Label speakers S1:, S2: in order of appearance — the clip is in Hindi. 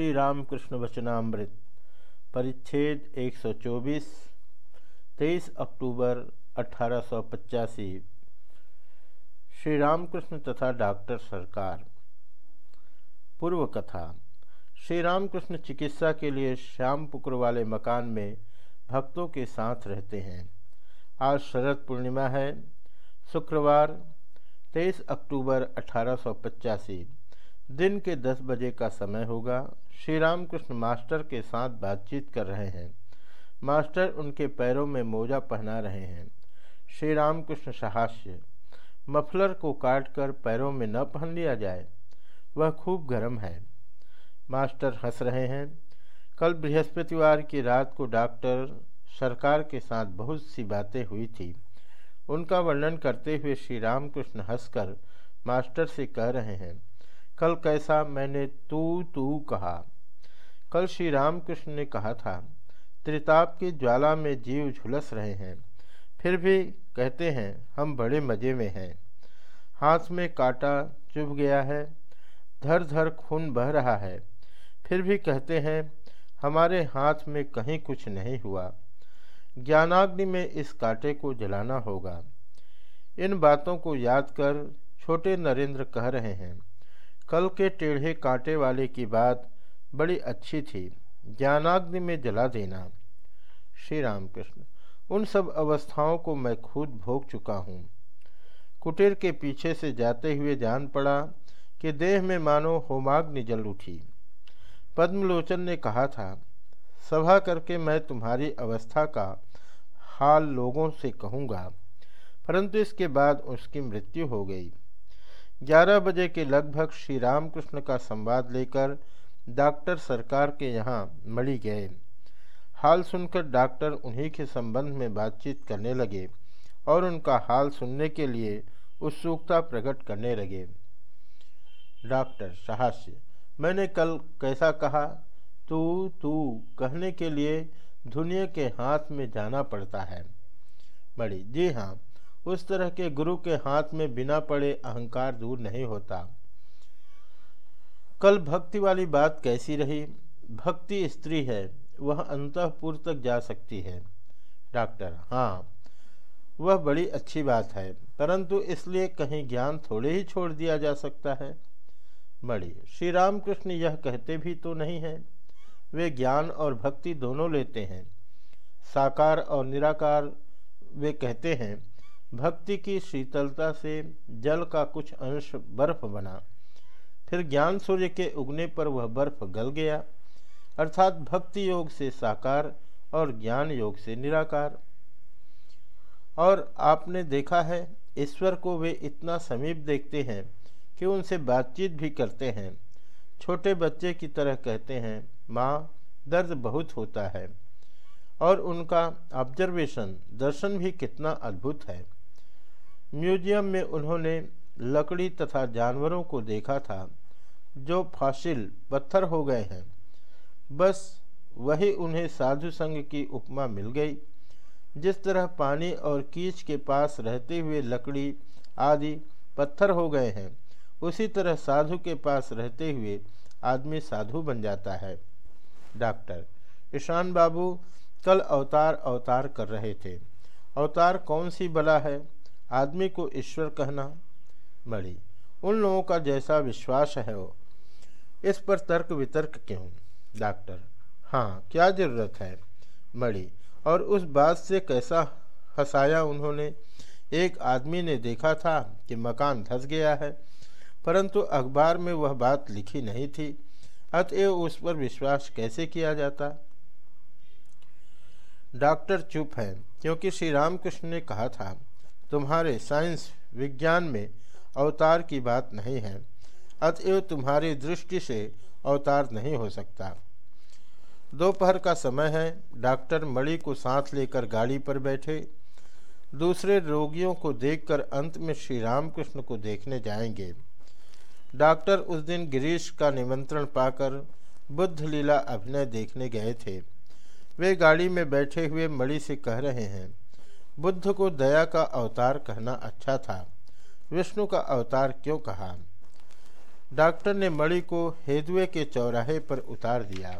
S1: श्री रामकृष्ण वचनामृत परिच्छेद 124 23 अक्टूबर अठारह सौ पचासी। श्री रामकृष्ण तथा डॉक्टर सरकार। पूर्व कथा श्री रामकृष्ण चिकित्सा के लिए श्याम पुकुर वाले मकान में भक्तों के साथ रहते हैं। आज शरद पूर्णिमा है, शुक्रवार 23 अक्टूबर अठारह सौ पचासी। दिन के दस बजे का समय होगा। श्री राम कृष्ण मास्टर के साथ बातचीत कर रहे हैं। मास्टर उनके पैरों में मोजा पहना रहे हैं। श्री राम कृष्ण सहास्य, मफलर को काटकर पैरों में न पहन लिया जाए, वह खूब गर्म है। मास्टर हंस रहे हैं। कल बृहस्पतिवार की रात को डॉक्टर सरकार के साथ बहुत सी बातें हुई थी। उनका वर्णन करते हुए श्री राम रामकृष्ण हंसकर मास्टर से कह रहे हैं कल कैसा मैंने तू तू कहा। कल श्री रामकृष्ण ने कहा था, त्रिताप की ज्वाला में जीव झुलस रहे हैं, फिर भी कहते हैं हम बड़े मज़े में हैं। हाथ में कांटा चुभ गया है, धर धर खून बह रहा है, फिर भी कहते हैं हमारे हाथ में कहीं कुछ नहीं हुआ। ज्ञानाग्नि में इस कांटे को जलाना होगा। इन बातों को याद कर छोटे नरेंद्र कह रहे हैं कल के टेढ़े कांटे वाले की बात बड़ी अच्छी थी। ज्ञानाग्नि में जला देना। श्री रामकृष्ण उन सब अवस्थाओं को मैं खुद भोग चुका हूँ। कुटीर के पीछे से जाते हुए जान पड़ा कि देह में मानो होमाग्नि जल उठी। पद्मलोचन ने कहा था, सभा करके मैं तुम्हारी अवस्था का हाल लोगों से कहूँगा, परंतु इसके बाद उसकी मृत्यु हो गई। ग्यारह बजे के लगभग श्री रामकृष्ण का संवाद लेकर डॉक्टर सरकार के यहाँ मड़ी गए। हाल सुनकर डॉक्टर उन्हीं के संबंध में बातचीत करने लगे और उनका हाल सुनने के लिए उत्सुकता प्रकट करने लगे। डॉक्टर साहस्य, मैंने कल कैसा कहा? तू तू कहने के लिए दुनिया के हाथ में जाना पड़ता है। बड़ी जी हाँ उस तरह के गुरु के हाथ में बिना पड़े अहंकार दूर नहीं होता। कल भक्ति वाली बात कैसी रही? भक्ति स्त्री है, वह अंतपुर तक जा सकती है। डॉक्टर हाँ वह बड़ी अच्छी बात है, परंतु इसलिए कहीं ज्ञान थोड़े ही छोड़ दिया जा सकता है। बड़ी श्री रामकृष्ण यह कहते भी तो नहीं हैं। वे ज्ञान और भक्ति दोनों लेते हैं। साकार और निराकार वे कहते हैं भक्ति की शीतलता से जल का कुछ अंश बर्फ़ बना। फिर ज्ञान सूर्य के उगने पर वह बर्फ़ गल गया। अर्थात भक्ति योग से साकार और ज्ञान योग से निराकार। और आपने देखा है, ईश्वर को वे इतना समीप देखते हैं कि उनसे बातचीत भी करते हैं। छोटे बच्चे की तरह कहते हैं, माँ, दर्द बहुत होता है। और उनका ऑब्जर्वेशन दर्शन भी कितना अद्भुत है। म्यूज़ियम में उन्होंने लकड़ी तथा जानवरों को देखा था, जो फासिल, पत्थर हो गए हैं। बस वही उन्हें साधु संघ की उपमा मिल गई, जिस तरह पानी और कीच के पास रहते हुए लकड़ी आदि पत्थर हो गए हैं, उसी तरह साधु के पास रहते हुए आदमी साधु बन जाता है। डॉक्टर, ईशान बाबू कल अवतार अवतार कर रहे थे। अवतार कौन सी बला है? आदमी को ईश्वर कहना बड़ी। उन लोगों का जैसा विश्वास है वो। इस पर तर्क वितर्क क्यों? डॉक्टर हाँ क्या ज़रूरत है? मड़ी और उस बात से कैसा हंसाया उन्होंने? एक आदमी ने देखा था कि मकान धस गया है, परंतु अखबार में वह बात लिखी नहीं थी। अतएव उस पर विश्वास कैसे किया जाता? डॉक्टर चुप है, क्योंकि श्री रामकृष्ण ने कहा था तुम्हारे साइंस विज्ञान में अवतार की बात नहीं है, अतएव तुम्हारी दृष्टि से अवतार नहीं हो सकता। दोपहर का समय है, डॉक्टर मणि को साथ लेकर गाड़ी पर बैठे। दूसरे रोगियों को देखकर अंत में श्री रामकृष्ण को देखने जाएँगे। डॉक्टर उस दिन गिरीश का निमंत्रण पाकर बुद्ध लीला अभिनय देखने गए थे। वे गाड़ी में बैठे हुए मणि से कह रहे हैं बुद्ध को दया का अवतार कहना अच्छा था। विष्णु का अवतार क्यों कहा? डॉक्टर ने मणि को हेदुए के चौराहे पर उतार दिया।